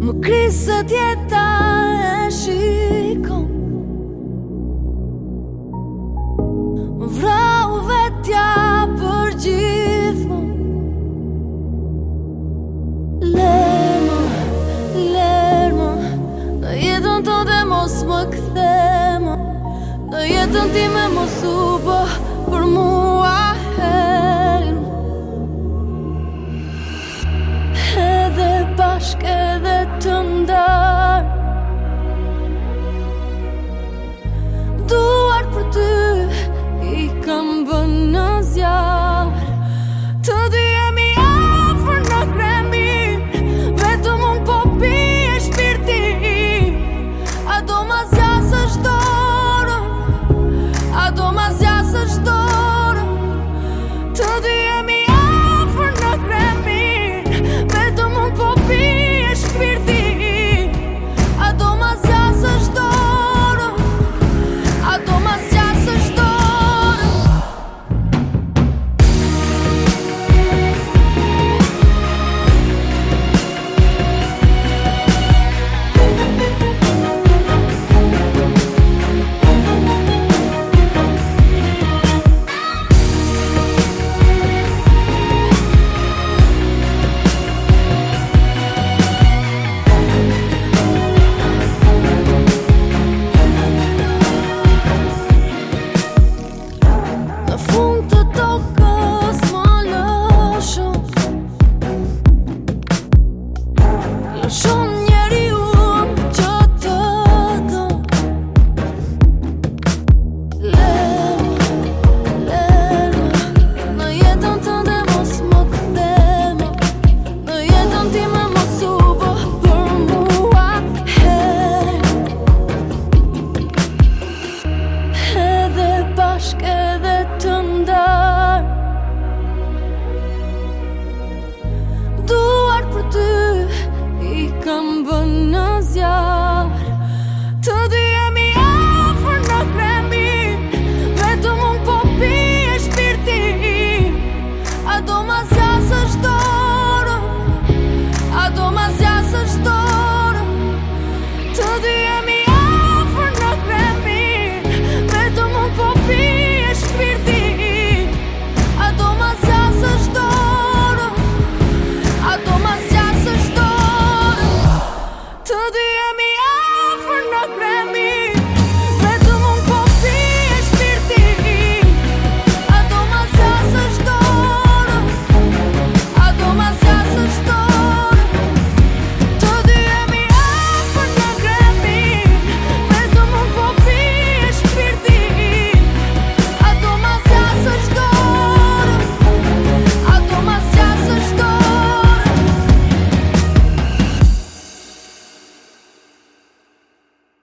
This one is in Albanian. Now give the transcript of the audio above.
Më krisë tjeta e shikon Më vratë jetën ti me më supo Për mua helm Edhe bashkë edhe të më kam bë në zjarë Të dhje mi ofër në kremi Vetëm unë popi A do më zjasë A do më zjasë Të dhje to the end.